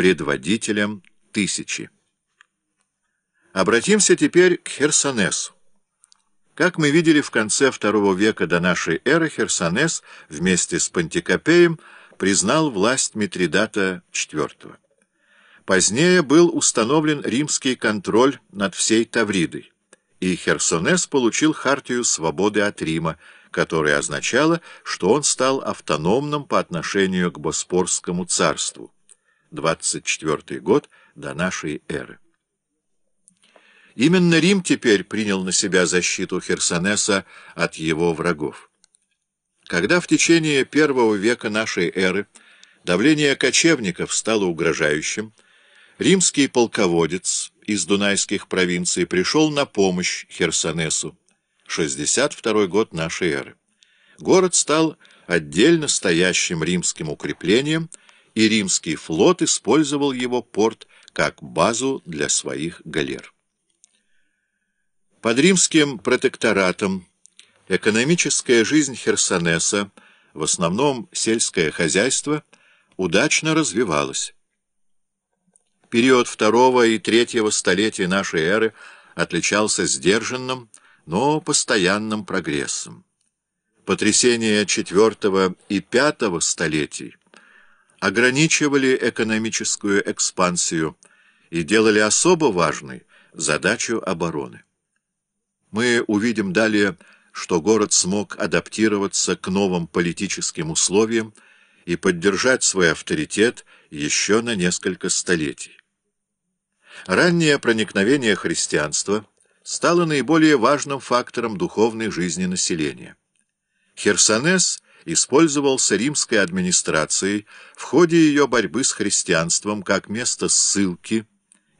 предводителем тысячи. Обратимся теперь к Херсонесу. Как мы видели в конце II века до нашей эры, Херсонес вместе с Пантикопеем признал власть Митридата IV. Позднее был установлен римский контроль над всей Тавридой, и Херсонес получил хартию свободы от Рима, которая означала, что он стал автономным по отношению к Боспорскому царству. 24 год до нашей эры. Именно Рим теперь принял на себя защиту Херсонеса от его врагов. Когда в течение первого века нашей эры давление кочевников стало угрожающим, римский полководец из дунайских провинций пришел на помощь Херсонесу, 62 год нашей эры. Город стал отдельно стоящим римским укреплением, и римский флот использовал его порт как базу для своих галер. Под римским протекторатом экономическая жизнь Херсонеса, в основном сельское хозяйство, удачно развивалась. Период второго и третьего столетий нашей эры отличался сдержанным, но постоянным прогрессом. Потрясения четвертого и пятого столетий ограничивали экономическую экспансию и делали особо важной задачу обороны. Мы увидим далее, что город смог адаптироваться к новым политическим условиям и поддержать свой авторитет еще на несколько столетий. Раннее проникновение христианства стало наиболее важным фактором духовной жизни населения. Херсонес использовался римской администрацией в ходе ее борьбы с христианством как место ссылки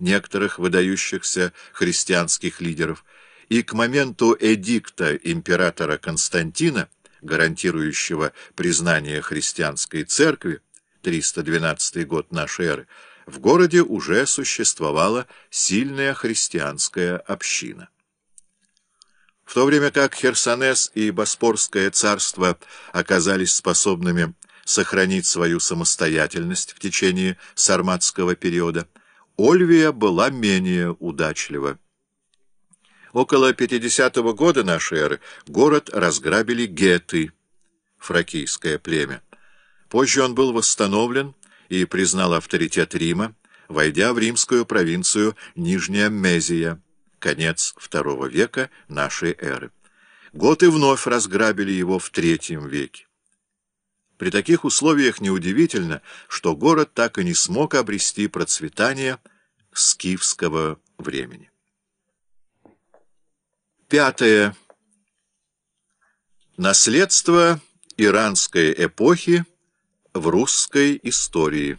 некоторых выдающихся христианских лидеров и к моменту эдикта императора Константина, гарантирующего признание христианской церкви, 312 год нашей эры, в городе уже существовала сильная христианская община. В то время как Херсонес и Боспорское царство оказались способными сохранить свою самостоятельность в течение сарматского периода, Ольвия была менее удачлива. Около 50-го года нашей эры город разграбили геты, фракийское племя. Позже он был восстановлен и признал авторитет Рима, войдя в римскую провинцию Нижняя Мезия, конец II века нашей эры. Готы вновь разграбили его в III веке. При таких условиях неудивительно, что город так и не смог обрести процветание скифского времени. Пятое. Наследство иранской эпохи в русской истории.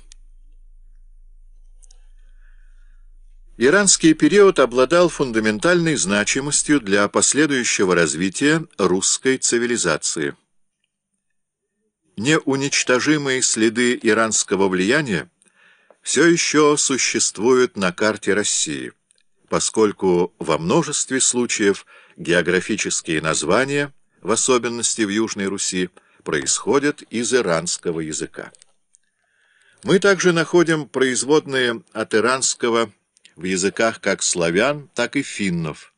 Иранский период обладал фундаментальной значимостью для последующего развития русской цивилизации. Неуничтожимые следы иранского влияния все еще существуют на карте России, поскольку во множестве случаев – Географические названия, в особенности в Южной Руси, происходят из иранского языка. Мы также находим производные от иранского в языках как славян, так и финнов,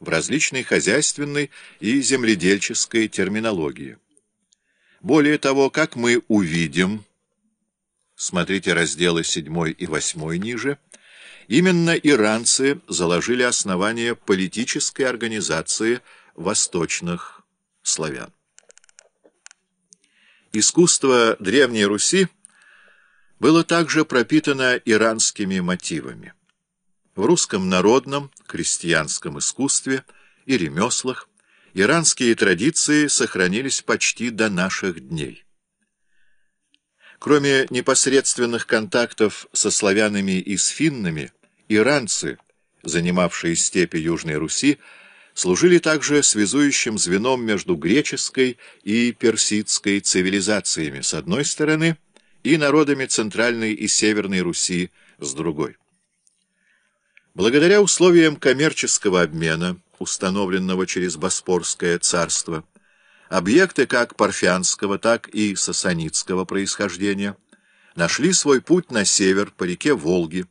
в различной хозяйственной и земледельческой терминологии. Более того, как мы увидим, смотрите разделы 7 и 8 ниже, Именно иранцы заложили основание политической организации восточных славян. Искусство Древней Руси было также пропитано иранскими мотивами. В русском народном, крестьянском искусстве и ремеслах иранские традиции сохранились почти до наших дней. Кроме непосредственных контактов со славянами и с финнами, Иранцы, занимавшие степи Южной Руси, служили также связующим звеном между греческой и персидской цивилизациями с одной стороны и народами Центральной и Северной Руси с другой. Благодаря условиям коммерческого обмена, установленного через Боспорское царство, объекты как парфянского, так и сасанитского происхождения – нашли свой путь на север по реке Волги,